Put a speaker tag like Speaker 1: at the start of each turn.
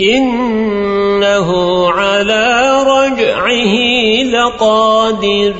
Speaker 1: إنه على رجعه لقادر.